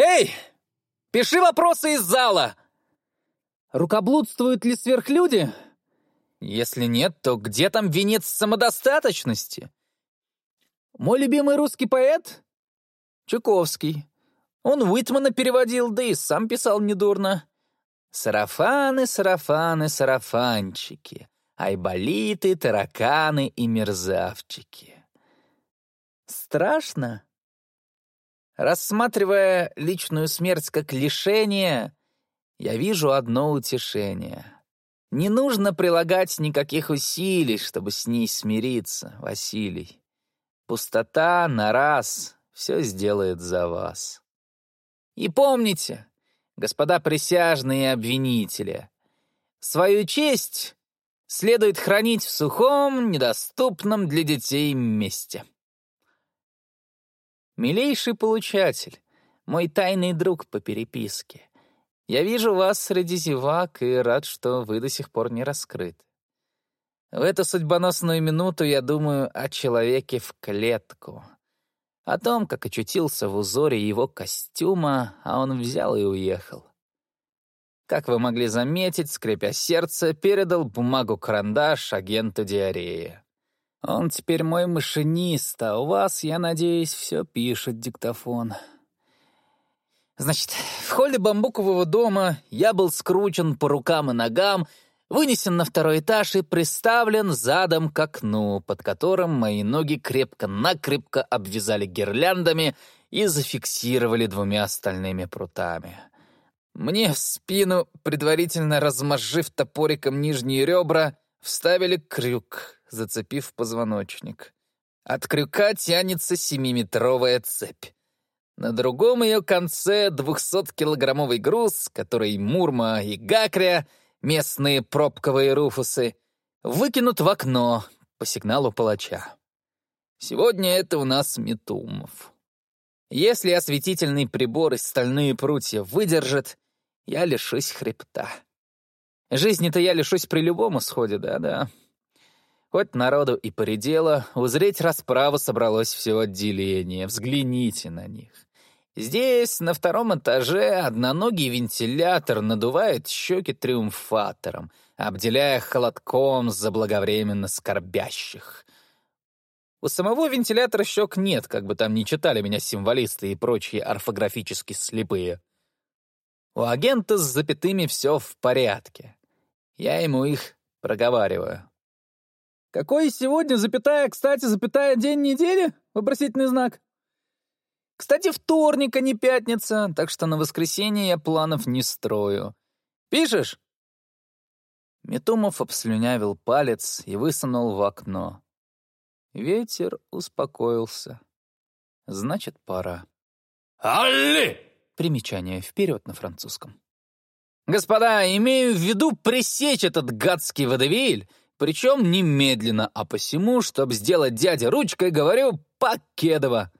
Эй, пиши вопросы из зала! Рукоблудствуют ли сверхлюди? Если нет, то где там венец самодостаточности? Мой любимый русский поэт? Чуковский. Он Уитмана переводил, да и сам писал недурно. Сарафаны, сарафаны, сарафанчики, айболиты, тараканы и мерзавчики. Страшно? Рассматривая личную смерть как лишение, я вижу одно утешение. Не нужно прилагать никаких усилий, чтобы с ней смириться, Василий. Пустота на раз все сделает за вас. И помните, господа присяжные обвинители, свою честь следует хранить в сухом, недоступном для детей месте. Милейший получатель, мой тайный друг по переписке, я вижу вас среди зевак и рад, что вы до сих пор не раскрыты. В эту судьбоносную минуту я думаю о человеке в клетку, о том, как очутился в узоре его костюма, а он взял и уехал. Как вы могли заметить, скрипя сердце, передал бумагу-карандаш агенту диареи. Он теперь мой машинист, а у вас, я надеюсь, все пишет диктофон. Значит, в холле бамбукового дома я был скручен по рукам и ногам, вынесен на второй этаж и приставлен задом к окну, под которым мои ноги крепко-накрепко обвязали гирляндами и зафиксировали двумя остальными прутами. Мне в спину, предварительно размозжив топориком нижние ребра, вставили крюк, зацепив позвоночник. От крюка тянется семиметровая цепь. На другом ее конце 200-килограммовый груз, который Мурма и Гакря, местные пробковые руфусы, выкинут в окно по сигналу палача. Сегодня это у нас Метумов. Если осветительный прибор и стальные прутья выдержат, я лишусь хребта. Жизни-то я лишусь при любом исходе, да-да. Хоть народу и поредело, узреть расправу собралось все отделение. Взгляните на них. Здесь, на втором этаже, одноногий вентилятор надувает щеки триумфатором, обделяя холодком заблаговременно скорбящих. У самого вентилятора щек нет, как бы там ни читали меня символисты и прочие орфографически слепые. У агента с запятыми все в порядке. Я ему их проговариваю. «Какой сегодня запятая, кстати, запятая день недели?» — вопросительный знак. Кстати, вторник, а не пятница, так что на воскресенье я планов не строю. Пишешь?» Метумов обслюнявил палец и высунул в окно. Ветер успокоился. Значит, пора. «Алли!» Примечание вперед на французском. «Господа, имею в виду пресечь этот гадский водевиль, причем немедленно, а посему, чтобы сделать дядя ручкой, говорю, покедово.